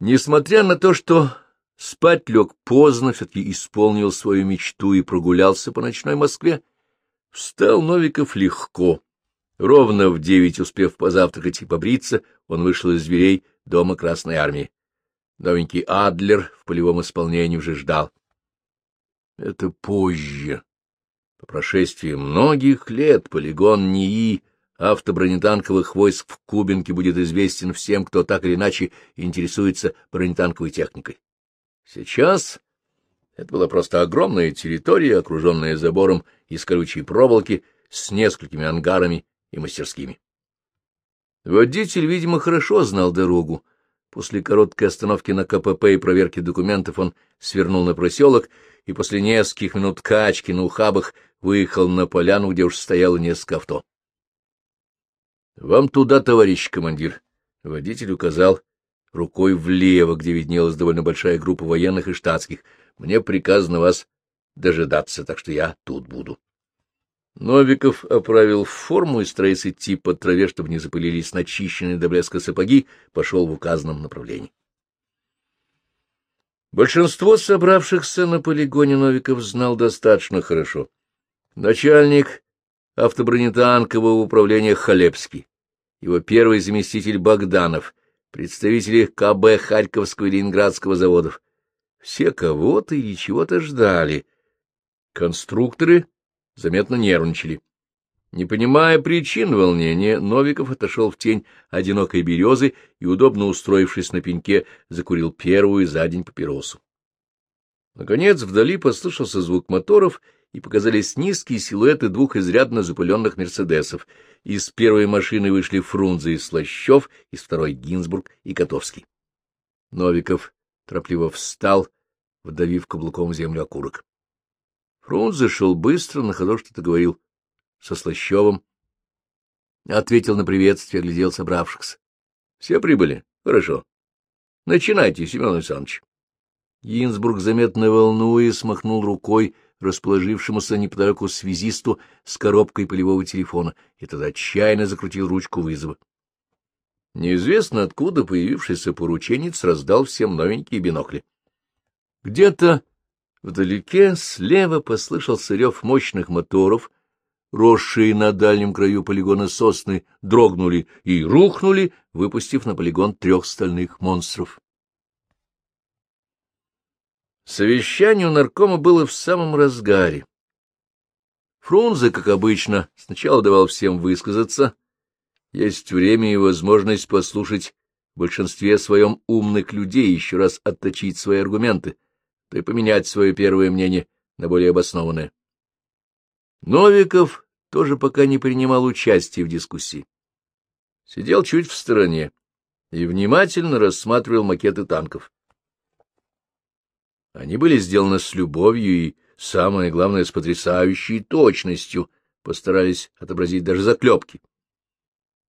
Несмотря на то, что спать лег поздно, все-таки исполнил свою мечту и прогулялся по ночной Москве, встал Новиков легко. Ровно в девять, успев позавтракать и побриться, он вышел из дверей дома Красной Армии. Новенький Адлер в полевом исполнении уже ждал. Это позже. По прошествии многих лет полигон НИИ автобронетанковых войск в Кубинке будет известен всем, кто так или иначе интересуется бронетанковой техникой. Сейчас это была просто огромная территория, окруженная забором из колючей проволоки с несколькими ангарами и мастерскими. Водитель, видимо, хорошо знал дорогу. После короткой остановки на КПП и проверки документов он свернул на проселок и после нескольких минут качки на ухабах выехал на поляну, где уж стояло несколько авто. — Вам туда, товарищ командир. Водитель указал рукой влево, где виднелась довольно большая группа военных и штатских. Мне приказано вас дожидаться, так что я тут буду. Новиков оправил форму и, стараясь идти по траве, чтобы не запылились начищенные до блеска сапоги, пошел в указанном направлении. Большинство собравшихся на полигоне Новиков знал достаточно хорошо. Начальник автобронетанкового управления Халепский, его первый заместитель Богданов, представители КБ Харьковского и Ленинградского заводов. Все кого-то или чего-то ждали. Конструкторы заметно нервничали. Не понимая причин волнения, Новиков отошел в тень одинокой березы и, удобно устроившись на пеньке, закурил первую за день папиросу. Наконец вдали послышался звук моторов, и показались низкие силуэты двух изрядно запыленных «Мерседесов». Из первой машины вышли Фрунзе и Слащев, из второй — Гинзбург и Котовский. Новиков торопливо встал, вдавив каблуком землю окурок. Фрунзе шел быстро, на ходу что-то говорил со Слащевым. Ответил на приветствие, глядел собравшихся. — Все прибыли? Хорошо. Начинайте, Семен Александрович. Гинзбург, заметно волнуясь, махнул рукой расположившемуся неподалеку связисту с коробкой полевого телефона, и тот отчаянно закрутил ручку вызова. Неизвестно откуда появившийся порученец раздал всем новенькие бинокли. Где-то вдалеке слева послышался рев мощных моторов, росшие на дальнем краю полигона сосны, дрогнули и рухнули, выпустив на полигон трех стальных монстров. Совещание у наркома было в самом разгаре. Фрунзе, как обычно, сначала давал всем высказаться. Есть время и возможность послушать в большинстве своем умных людей еще раз отточить свои аргументы, то и поменять свое первое мнение на более обоснованное. Новиков тоже пока не принимал участия в дискуссии. Сидел чуть в стороне и внимательно рассматривал макеты танков. Они были сделаны с любовью и, самое главное, с потрясающей точностью, постарались отобразить даже заклепки.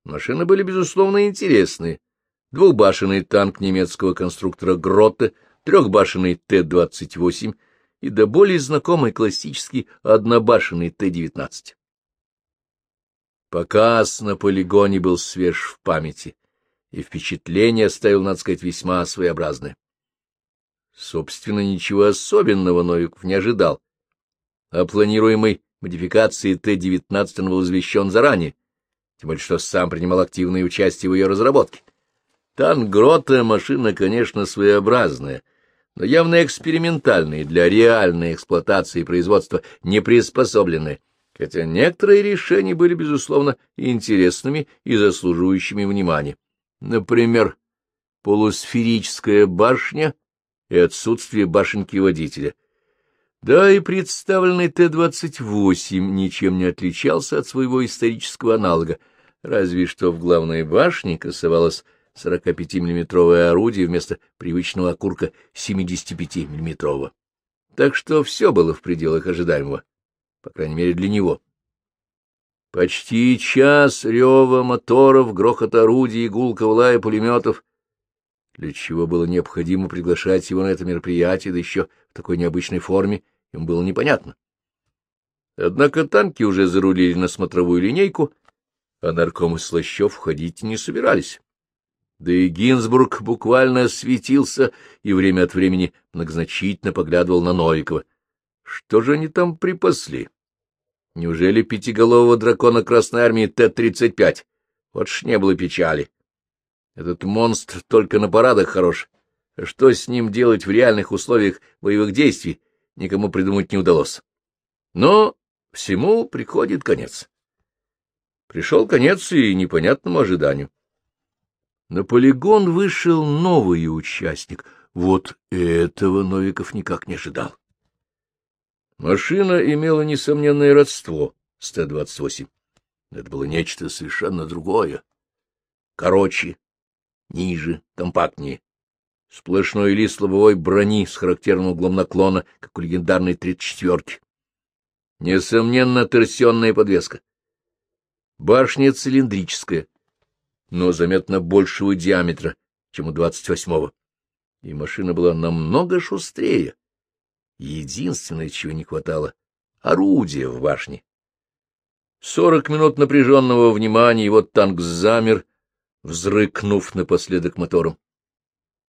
Машины были, безусловно, интересные. Двухбашенный танк немецкого конструктора Гротте, трехбашенный Т-28 и до более знакомый классический однобашенный Т-19. Показ на полигоне был свеж в памяти, и впечатление оставил, надо сказать, весьма своеобразное. Собственно, ничего особенного Новиков не ожидал. О планируемой модификации Т-19 он был извещен заранее, тем более что сам принимал активное участие в ее разработке. Тангрота — машина, конечно, своеобразная, но явно экспериментальная, для реальной эксплуатации и производства не приспособленная, хотя некоторые решения были, безусловно, интересными и заслуживающими внимания. Например, полусферическая башня и отсутствие башенки водителя. Да и представленный Т-28 ничем не отличался от своего исторического аналога, разве что в главной башне красовалось 45-миллиметровое орудие вместо привычного окурка 75-миллиметрового. Так что все было в пределах ожидаемого, по крайней мере для него. Почти час рева моторов, грохот орудий, гулкого лая пулеметов для чего было необходимо приглашать его на это мероприятие, да еще в такой необычной форме, им было непонятно. Однако танки уже зарулили на смотровую линейку, а наркомы Слащев входить не собирались. Да и Гинзбург буквально светился и время от времени многозначительно поглядывал на Новикова. Что же они там припасли? Неужели пятиголового дракона Красной Армии Т-35? Вот ж не было печали. Этот монстр только на парадах хорош. Что с ним делать в реальных условиях боевых действий, никому придумать не удалось. Но всему приходит конец. Пришел конец и непонятному ожиданию. На полигон вышел новый участник. Вот этого Новиков никак не ожидал. Машина имела несомненное родство с Т-28. Это было нечто совершенно другое. Короче, ниже, компактнее. Сплошной лист лобовой брони с характерным углом наклона, как у легендарной тридцать четверки. Несомненно, торсионная подвеска. Башня цилиндрическая, но заметно большего диаметра, чем у двадцать восьмого. И машина была намного шустрее. Единственное, чего не хватало — орудия в башне. Сорок минут напряженного внимания, и вот танк замер, взрыкнув напоследок мотором.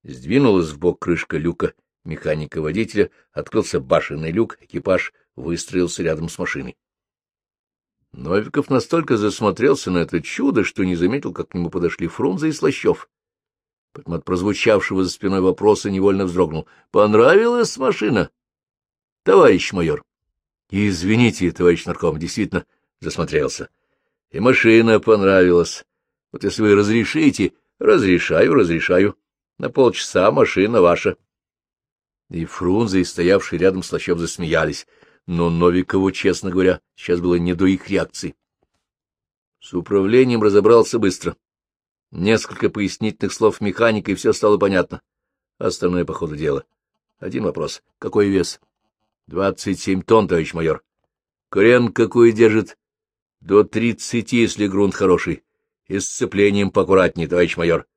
Сдвинулась в бок крышка люка механика-водителя, открылся башенный люк, экипаж выстроился рядом с машиной. Новиков настолько засмотрелся на это чудо, что не заметил, как к нему подошли Фрунзе и Слащев. Потом от прозвучавшего за спиной вопроса невольно вздрогнул. — Понравилась машина? — Товарищ майор. — Извините, товарищ нарком, действительно, засмотрелся. И машина понравилась. Вот если вы разрешите, разрешаю, разрешаю. На полчаса машина ваша. И Фрунзе, и стоявший рядом Слащев засмеялись, но Новикову, честно говоря, сейчас было не до их реакции. С управлением разобрался быстро. Несколько пояснительных слов механика, и все стало понятно. Остальное по ходу дела. Один вопрос. Какой вес? Двадцать семь тонн, товарищ майор. Крен какой держит? До тридцати, если грунт хороший. И сцеплением поаккуратнее, товарищ майор.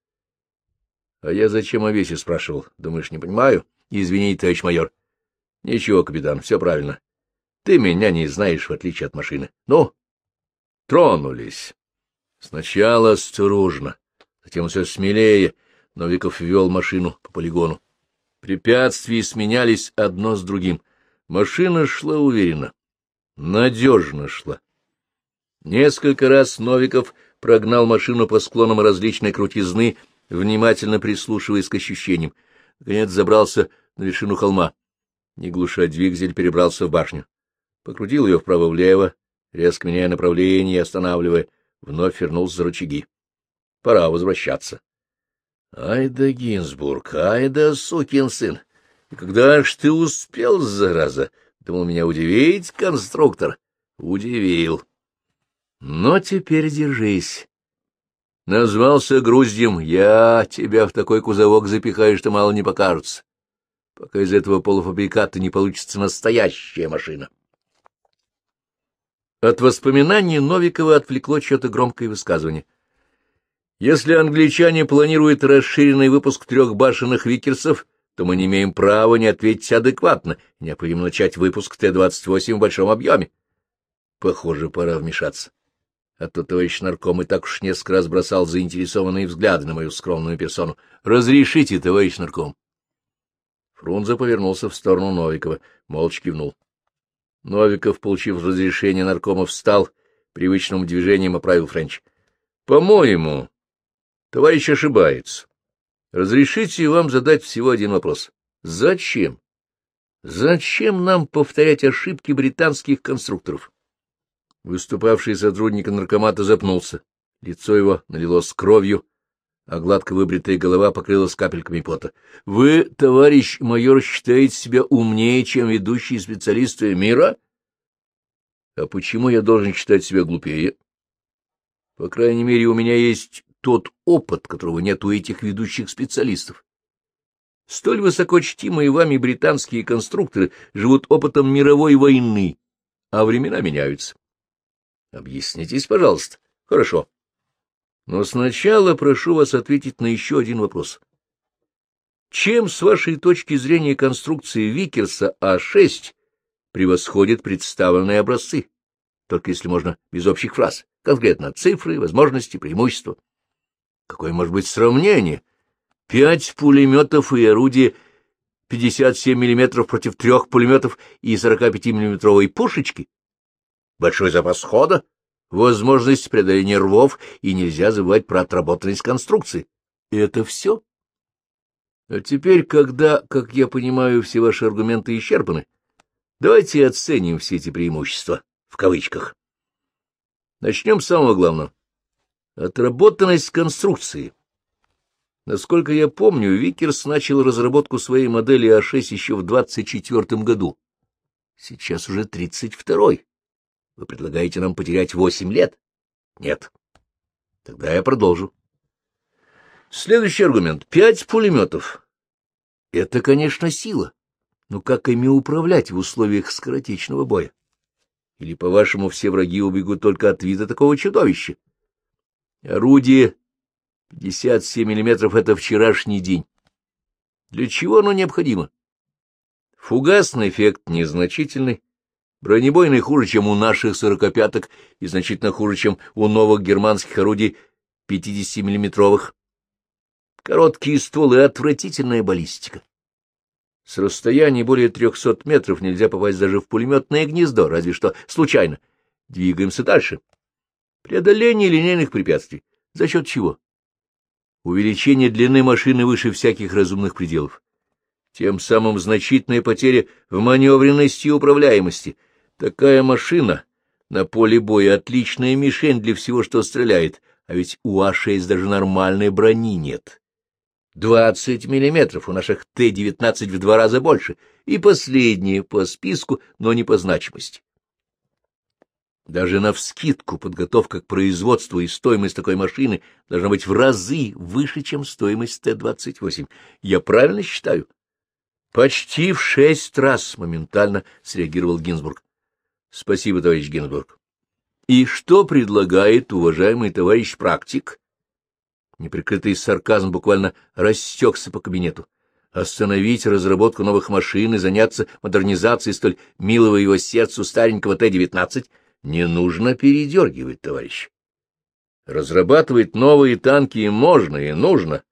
А я зачем о весе спрашивал? Думаешь, не понимаю? Извините, товарищ майор. Ничего, капитан, все правильно. Ты меня не знаешь, в отличие от машины. Ну, тронулись. Сначала осторожно, затем все смелее. Новиков вел машину по полигону. Препятствия сменялись одно с другим. Машина шла уверенно, надежно шла. Несколько раз Новиков прогнал машину по склонам различной крутизны, внимательно прислушиваясь к ощущениям. Наконец забрался на вершину холма. Не глуша двигатель, перебрался в башню. Покрутил ее вправо-влево, резко меняя направление и останавливая, вновь вернулся за рычаги. Пора возвращаться. Ай да Гинзбург, ай да сукин сын! И когда ж ты успел, зараза? Думал меня удивить, конструктор. Удивил. Но теперь держись. Назвался груздем, я тебя в такой кузовок запихаю, что мало не покажется, пока из этого полуфабриката не получится настоящая машина. От воспоминаний Новикова отвлекло что-то громкое высказывание. Если англичане планируют расширенный выпуск трех башенных викерсов, то мы не имеем права не ответить адекватно, необходимо начать выпуск Т-28 в большом объеме. Похоже, пора вмешаться а то товарищ нарком и так уж несколько раз бросал заинтересованные взгляды на мою скромную персону. «Разрешите, товарищ нарком!» Фрунзе повернулся в сторону Новикова, молча кивнул. Новиков, получив разрешение наркома, встал, привычным движением оправил Френч. — По-моему, товарищ ошибается. Разрешите вам задать всего один вопрос. Зачем? Зачем нам повторять ошибки британских конструкторов? Выступавший сотрудник наркомата запнулся. Лицо его налилось кровью, а гладко выбритая голова покрылась капельками пота. — Вы, товарищ майор, считаете себя умнее, чем ведущие специалисты мира? — А почему я должен считать себя глупее? — По крайней мере, у меня есть тот опыт, которого нет у этих ведущих специалистов. Столь высоко чтимые вами британские конструкторы живут опытом мировой войны, а времена меняются. Объяснитесь, пожалуйста. Хорошо. Но сначала прошу вас ответить на еще один вопрос. Чем, с вашей точки зрения, конструкции Викерса А6 превосходит представленные образцы? Только если можно без общих фраз. Конкретно цифры, возможности, преимущества. Какое может быть сравнение? Пять пулеметов и орудие 57 мм против трех пулеметов и 45-миллиметровой пушечки? Большой запас хода, возможность преодоления рвов, и нельзя забывать про отработанность конструкции. И это все. А теперь, когда, как я понимаю, все ваши аргументы исчерпаны, давайте оценим все эти преимущества, в кавычках. Начнем с самого главного. Отработанность конструкции. Насколько я помню, Викерс начал разработку своей модели А6 еще в 24 году. Сейчас уже 32-й. Вы предлагаете нам потерять 8 лет? Нет. Тогда я продолжу. Следующий аргумент. Пять пулеметов. Это, конечно, сила. Но как ими управлять в условиях скоротечного боя? Или, по-вашему, все враги убегут только от вида такого чудовища? Орудие 57 миллиметров — это вчерашний день. Для чего оно необходимо? Фугасный эффект незначительный, бронебойный хуже, чем у наших сорокопяток, и значительно хуже, чем у новых германских орудий 50-миллиметровых. Короткие стволы — отвратительная баллистика. С расстояния более трехсот метров нельзя попасть даже в пулеметное гнездо, разве что случайно. Двигаемся дальше. Преодоление линейных препятствий. За счет чего? Увеличение длины машины выше всяких разумных пределов. Тем самым значительная потеря в маневренности и управляемости. Такая машина на поле боя отличная мишень для всего, что стреляет, а ведь у А6 даже нормальной брони нет. 20 миллиметров, у наших Т-19 в два раза больше, и последнее по списку, но не по значимости. Даже навскидку подготовка к производству и стоимость такой машины должна быть в разы выше, чем стоимость Т-28. Я правильно считаю? Почти в шесть раз моментально среагировал Гинзбург. Спасибо, товарищ Гинзбург. И что предлагает уважаемый товарищ практик? Неприкрытый сарказм буквально растекся по кабинету. Остановить разработку новых машин и заняться модернизацией столь милого его сердцу старенького Т-19 не нужно передергивать, товарищ. Разрабатывать новые танки можно и нужно.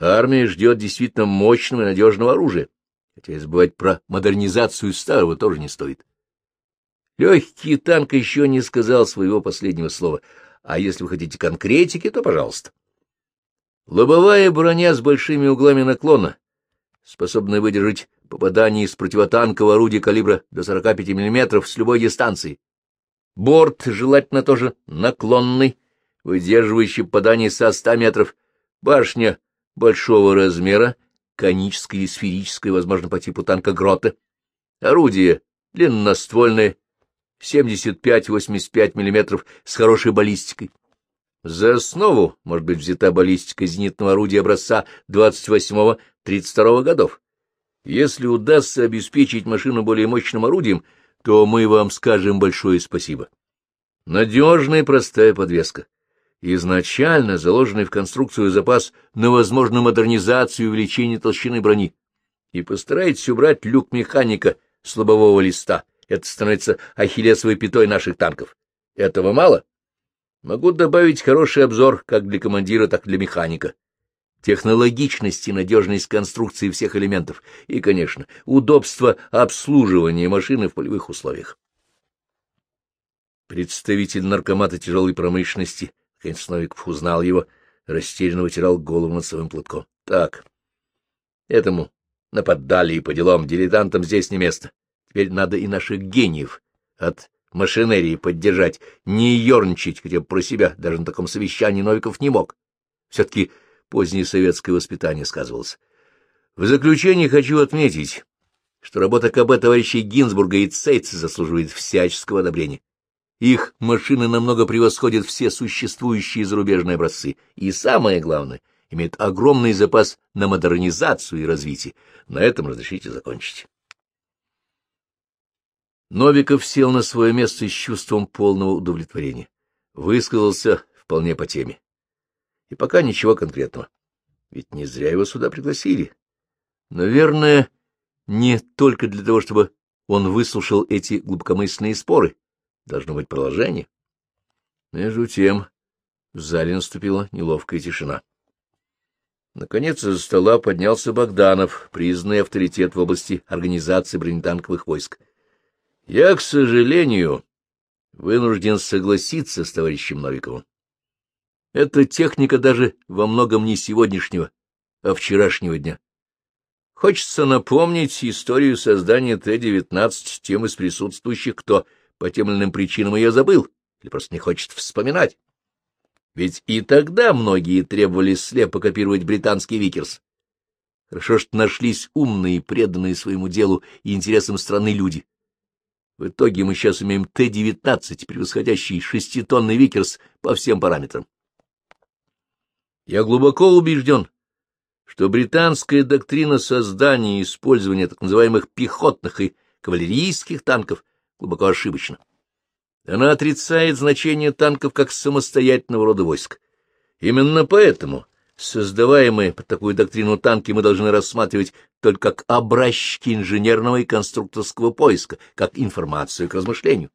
Армия ждет действительно мощного и надежного оружия, хотя и забывать про модернизацию старого тоже не стоит. Легкий танк еще не сказал своего последнего слова, а если вы хотите конкретики, то пожалуйста. Лобовая броня с большими углами наклона, способная выдержать попадание из противотанкового орудия калибра до 45 мм с любой дистанции. Борт желательно тоже наклонный, выдерживающий попадание со 100 метров. Башня большого размера, коническая или сферическая, возможно, по типу танка Грота. Орудие длинноствольное, 75-85 мм с хорошей баллистикой. За основу может быть взята баллистика зенитного орудия образца 28-32 годов. Если удастся обеспечить машину более мощным орудием, то мы вам скажем большое спасибо. Надежная и простая подвеска. Изначально заложенный в конструкцию запас на возможную модернизацию и увеличение толщины брони. И постарайтесь убрать люк механика с лобового листа. Это становится ахиллесовой пятой наших танков. Этого мало? Могу добавить хороший обзор как для командира, так и для механика. Технологичность и надежность конструкции всех элементов и, конечно, удобство обслуживания машины в полевых условиях. Представитель наркомата тяжелой промышленности, наконец Новиков узнал его, растерянно вытирал голову над своим платком. Так, этому наподдали и по делам, дилетантам здесь не место. Теперь надо и наших гениев от машинерии поддержать, не ерничать хотя бы про себя, даже на таком совещании Новиков не мог. Все-таки позднее советское воспитание сказывалось. В заключение хочу отметить, что работа КБ товарищей Гинзбурга и Цейца заслуживает всяческого одобрения. Их машины намного превосходят все существующие зарубежные образцы, и самое главное, имеют огромный запас на модернизацию и развитие. На этом разрешите закончить. Новиков сел на свое место с чувством полного удовлетворения. Высказался вполне по теме. И пока ничего конкретного. Ведь не зря его сюда пригласили. Наверное, не только для того, чтобы он выслушал эти глубокомысленные споры. Должно быть продолжение. Между тем, В зале наступила неловкая тишина. Наконец из стола поднялся Богданов, признанный авторитет в области организации бронетанковых войск. — Я, к сожалению, вынужден согласиться с товарищем Новиковым. Эта техника даже во многом не сегодняшнего, а вчерашнего дня. Хочется напомнить историю создания Т-19 тем из присутствующих, кто по тем или иным причинам ее забыл или просто не хочет вспоминать. Ведь и тогда многие требовали слепо копировать британский Викерс. Хорошо, что нашлись умные, преданные своему делу и интересам страны люди. В итоге мы сейчас имеем Т-19, превосходящий шеститонный Викерс по всем параметрам. Я глубоко убежден, что британская доктрина создания и использования так называемых пехотных и кавалерийских танков глубоко ошибочна. Она отрицает значение танков как самостоятельного рода войск. Именно поэтому создаваемые под такую доктрину танки мы должны рассматривать только как образчики инженерного и конструкторского поиска, как информацию к размышлению.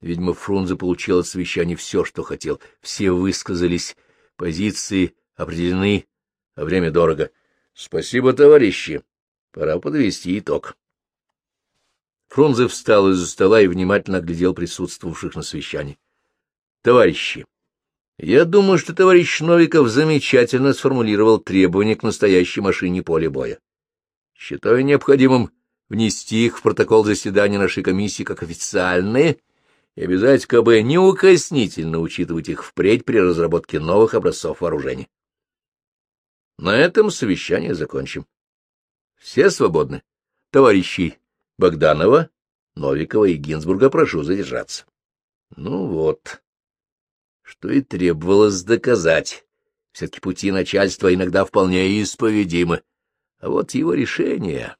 Видимо, Фрунзе получил от совещания все, что хотел. Все высказались, позиции определены, а время дорого. Спасибо, товарищи. Пора подвести итог. Фрунзе встал из-за стола и внимательно оглядел присутствовавших на совещании. — Товарищи, я думаю, что товарищ Новиков замечательно сформулировал требования к настоящей машине поля боя. Считаю необходимым внести их в протокол заседания нашей комиссии как официальные и обязать КБ неукоснительно учитывать их впредь при разработке новых образцов вооружения. На этом совещание закончим. Все свободны. Товарищи Богданова, Новикова и Гинзбурга прошу задержаться. Ну вот, что и требовалось доказать. Все-таки пути начальства иногда вполне исповедимы. А вот его решение...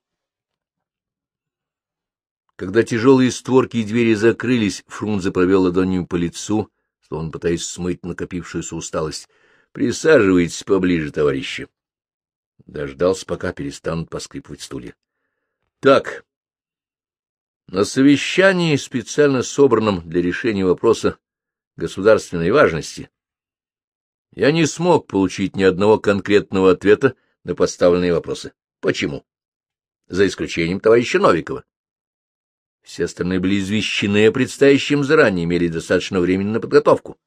Когда тяжелые створки и двери закрылись, Фрунзе провел ладонью по лицу, словно пытаясь смыть накопившуюся усталость. — Присаживайтесь поближе, товарищи. Дождался, пока перестанут поскрипывать стулья. — Так, на совещании, специально собранном для решения вопроса государственной важности, я не смог получить ни одного конкретного ответа на поставленные вопросы. Почему? За исключением товарища Новикова. Все остальные были извещены о предстоящем заранее, имели достаточно времени на подготовку.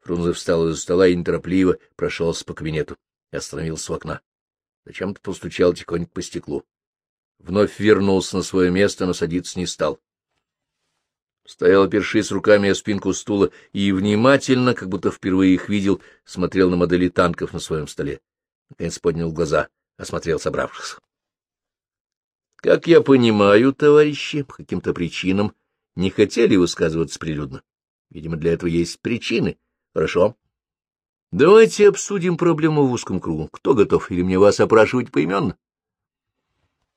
Фрунзе встал из-за стола и неторопливо прошелся по кабинету и остановился у окна. Зачем-то постучал тихонько по стеклу. Вновь вернулся на свое место, но садиться не стал. Стоял, опершись руками о спинку стула, и внимательно, как будто впервые их видел, смотрел на модели танков на своем столе. Наконец поднял глаза, осмотрел собравшихся. Как я понимаю, товарищи, по каким-то причинам не хотели высказываться прилюдно. Видимо, для этого есть причины. Хорошо. Давайте обсудим проблему в узком кругу. Кто готов, или мне вас опрашивать поименно?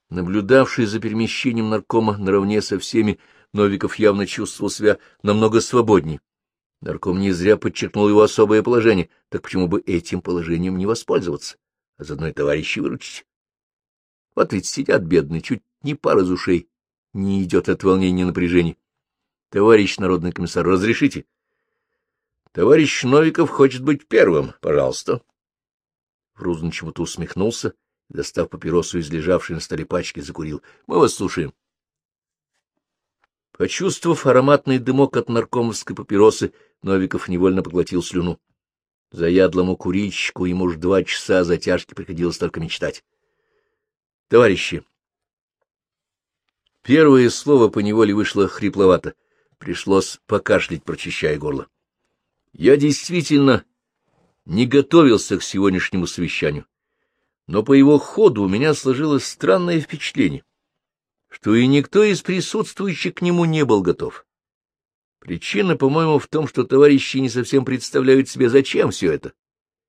Наблюдавший за перемещением наркома наравне со всеми, Новиков явно чувствовал себя намного свободнее. Нарком не зря подчеркнул его особое положение, так почему бы этим положением не воспользоваться, а заодно и товарищей выручить? Вот ведь сидят бедные, чуть не пара из ушей, не идет от волнения напряжения. Товарищ народный комиссар, разрешите? Товарищ Новиков хочет быть первым, пожалуйста. Фрузен чему-то усмехнулся достав папиросу из лежавшей на столе пачки, закурил. — Мы вас слушаем. Почувствовав ароматный дымок от наркомовской папиросы, Новиков невольно поглотил слюну. Заядлому курильщику ему уж два часа затяжки приходилось только мечтать. — Товарищи! Первое слово поневоле вышло хрипловато. Пришлось покашлять, прочищая горло. Я действительно не готовился к сегодняшнему совещанию но по его ходу у меня сложилось странное впечатление, что и никто из присутствующих к нему не был готов. Причина, по-моему, в том, что товарищи не совсем представляют себе, зачем все это.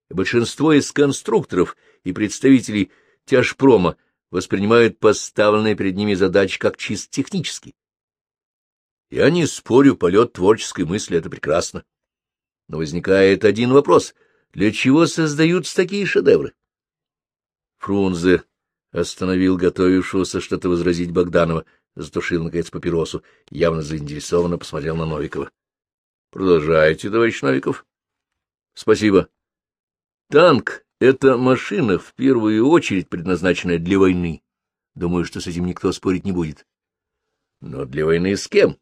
Большинство из конструкторов и представителей тяжпрома воспринимают поставленные перед ними задачи как чисто технические. Я не спорю, полет творческой мысли — это прекрасно. Но возникает один вопрос — для чего создаются такие шедевры? Фрунзе остановил готовившегося что-то возразить Богданова, затушил, наконец, папиросу, явно заинтересованно посмотрел на Новикова. Продолжайте, товарищ Новиков. Спасибо. Танк — это машина, в первую очередь предназначенная для войны. Думаю, что с этим никто спорить не будет. Но для войны с кем?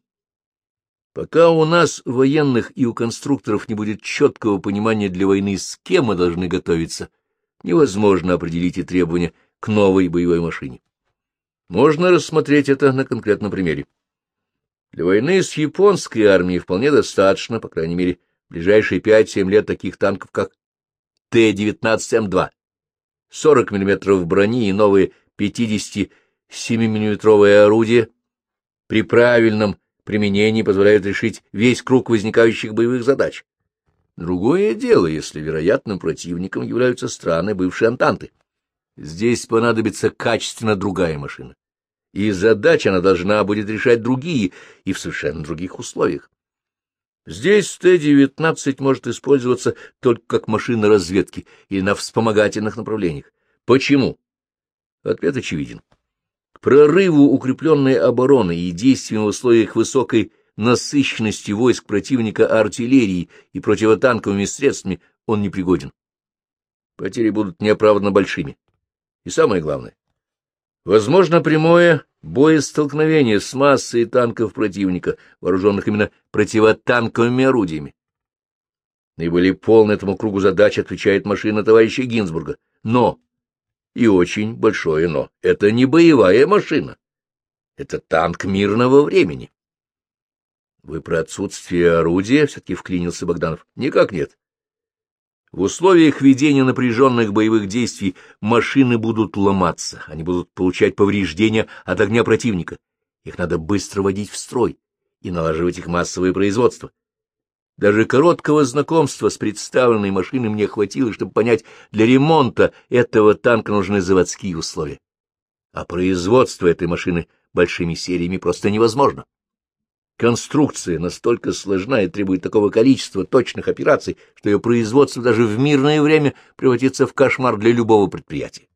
Пока у нас, военных и у конструкторов, не будет четкого понимания для войны, с кем мы должны готовиться, невозможно определить и требования к новой боевой машине. Можно рассмотреть это на конкретном примере. Для войны с японской армией вполне достаточно, по крайней мере, в ближайшие 5-7 лет таких танков, как Т-19М2, 40 мм брони и новые 57-мм орудия при правильном применении позволяют решить весь круг возникающих боевых задач. Другое дело, если вероятным противником являются страны бывшей Антанты. Здесь понадобится качественно другая машина и задач она должна будет решать другие и в совершенно других условиях. Здесь Т-19 может использоваться только как машина разведки или на вспомогательных направлениях. Почему? Ответ очевиден. К прорыву укрепленной обороны и действиям в условиях высокой насыщенности войск противника артиллерии и противотанковыми средствами он не пригоден. Потери будут неоправданно большими. И самое главное, Возможно прямое боестолкновение с массой танков противника, вооруженных именно противотанковыми орудиями. Наиболее полно этому кругу задач отвечает машина товарища Гинзбурга. Но, и очень большое но, это не боевая машина. Это танк мирного времени. Вы про отсутствие орудия все-таки вклинился Богданов? Никак нет. В условиях ведения напряженных боевых действий машины будут ломаться, они будут получать повреждения от огня противника. Их надо быстро вводить в строй и налаживать их массовое производство. Даже короткого знакомства с представленной машиной мне хватило, чтобы понять, для ремонта этого танка нужны заводские условия. А производство этой машины большими сериями просто невозможно. Конструкция настолько сложна и требует такого количества точных операций, что ее производство даже в мирное время превратится в кошмар для любого предприятия.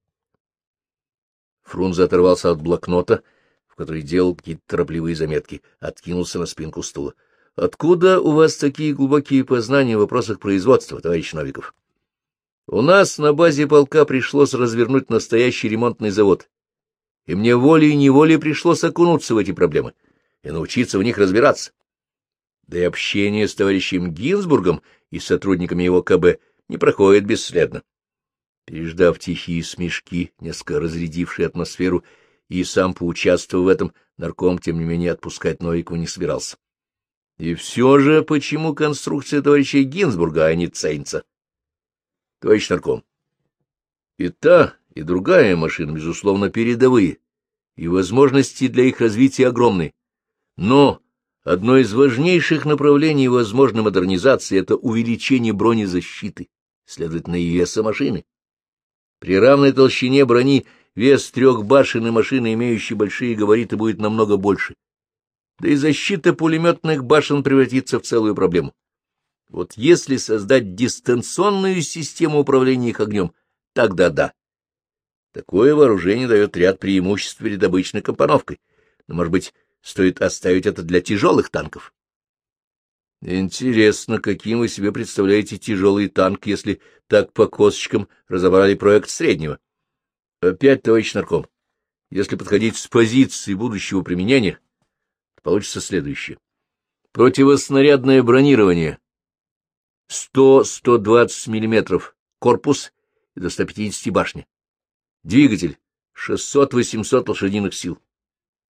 Фрунзе оторвался от блокнота, в который делал какие-то торопливые заметки, откинулся на спинку стула. — Откуда у вас такие глубокие познания в вопросах производства, товарищ Новиков? — У нас на базе полка пришлось развернуть настоящий ремонтный завод, и мне волей-неволей пришлось окунуться в эти проблемы — и научиться в них разбираться. Да и общение с товарищем Гинзбургом и сотрудниками его КБ не проходит бесследно. Переждав тихие смешки, несколько разрядившие атмосферу, и сам поучаствовав в этом, нарком, тем не менее, отпускать Новикова не собирался. И все же, почему конструкция товарища Гинзбурга, а не Цейнца? Товарищ нарком, и та, и другая машина, безусловно, передовые, и возможности для их развития огромны. Но одно из важнейших направлений возможной модернизации — это увеличение бронезащиты, следовательно, и веса машины. При равной толщине брони вес трех башен и машины, имеющей большие габариты, будет намного больше. Да и защита пулеметных башен превратится в целую проблему. Вот если создать дистанционную систему управления их огнем, тогда да. Такое вооружение дает ряд преимуществ перед обычной компоновкой, но, может быть, Стоит оставить это для тяжелых танков. Интересно, каким вы себе представляете тяжелый танк, если так по косточкам разобрали проект среднего? Опять, товарищ нарком, если подходить с позиции будущего применения, получится следующее. Противоснарядное бронирование 100-120 мм, корпус и до 150 башни. Двигатель 600-800 лошадиных сил.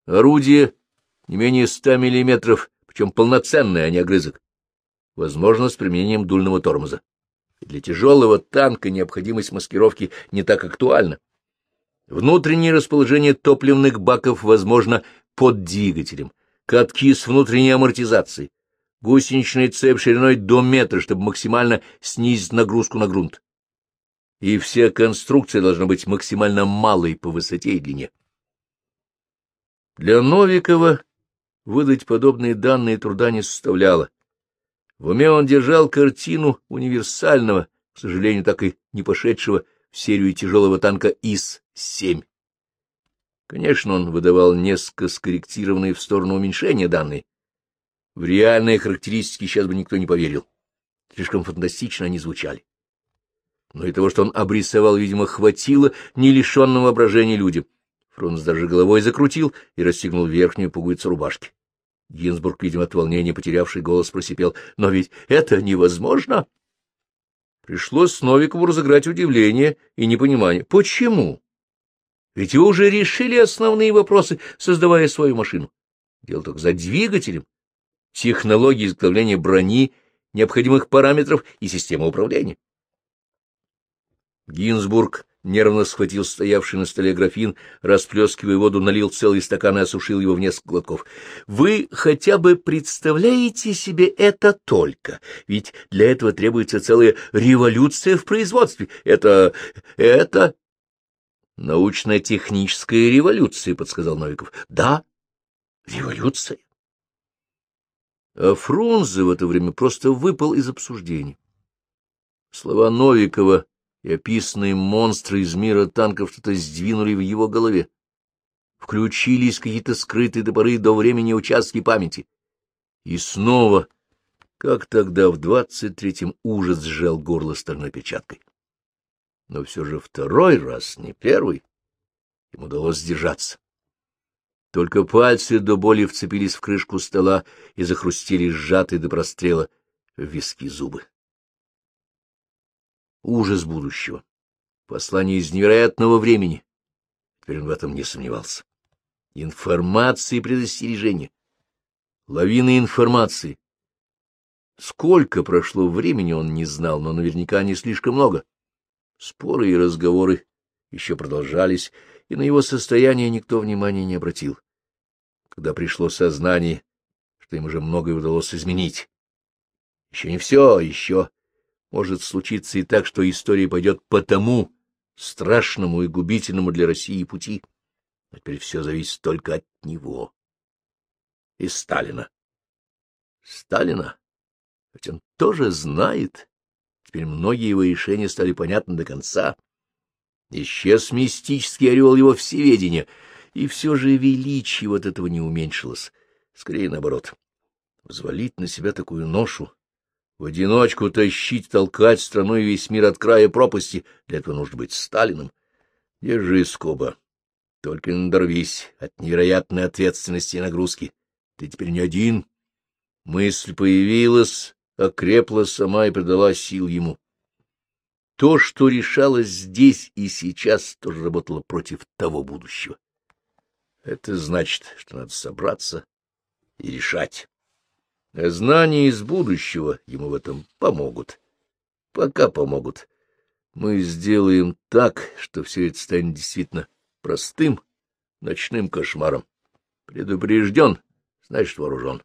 Орудие не менее ста миллиметров, причем полноценный, а не огрызок. Возможно, с применением дульного тормоза. Для тяжелого танка необходимость маскировки не так актуальна. Внутреннее расположение топливных баков возможно под двигателем, катки с внутренней амортизацией, гусеничная цепь шириной до метра, чтобы максимально снизить нагрузку на грунт. И вся конструкция должна быть максимально малой по высоте и длине. Для Новикова выдать подобные данные труда не составляло. В уме он держал картину универсального, к сожалению, так и не пошедшего в серию тяжелого танка ИС-7. Конечно, он выдавал несколько скорректированные в сторону уменьшения данные, В реальные характеристики сейчас бы никто не поверил. Слишком фантастично они звучали. Но и того, что он обрисовал, видимо, хватило не лишенного воображения людям. Фрунз даже головой закрутил и расстегнул верхнюю пуговицу рубашки. Гинзбург, видимо, от волнения потерявший голос, просипел. — Но ведь это невозможно! Пришлось Новикову разыграть удивление и непонимание. Почему? Ведь вы уже решили основные вопросы, создавая свою машину. Дело только за двигателем, технологией изготовления брони, необходимых параметров и системы управления. Гинзбург нервно схватил стоявший на столе графин, расплескивая воду, налил целый стакан и осушил его в несколько глотков. Вы хотя бы представляете себе это только? Ведь для этого требуется целая революция в производстве. Это... это... Научно-техническая революция, — подсказал Новиков. Да, революция. А Фрунзе в это время просто выпал из обсуждений. Слова Новикова и описанные монстры из мира танков что-то сдвинули в его голове. Включились какие-то скрытые до поры до времени участки памяти. И снова, как тогда в двадцать третьем, ужас сжал горло стальной печаткой. Но все же второй раз, не первый, ему удалось сдержаться. Только пальцы до боли вцепились в крышку стола и захрустили сжатые до прострела виски зубы ужас будущего, послание из невероятного времени. Теперь он в этом не сомневался. Информация и предостережение. Лавина информации. Сколько прошло времени, он не знал, но наверняка не слишком много. Споры и разговоры еще продолжались, и на его состояние никто внимания не обратил. Когда пришло сознание, что им уже многое удалось изменить. Еще не все, еще может случиться и так, что история пойдет по тому страшному и губительному для России пути. Но теперь все зависит только от него. И Сталина. Сталина? Ведь он тоже знает. Теперь многие его решения стали понятны до конца. Исчез мистический орел его всеведения, и все же величие вот этого не уменьшилось. Скорее наоборот. Взвалить на себя такую ношу в одиночку тащить, толкать страну и весь мир от края пропасти. Для этого нужно быть Сталиным. Держи, Скоба. Только не надорвись от невероятной ответственности и нагрузки. Ты теперь не один. Мысль появилась, окрепла сама и придала сил ему. То, что решалось здесь и сейчас, тоже работало против того будущего. Это значит, что надо собраться и решать. Знания из будущего ему в этом помогут. Пока помогут. Мы сделаем так, что все это станет действительно простым ночным кошмаром. Предупрежден, значит вооружен.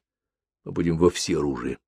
Мы будем во всеоружии.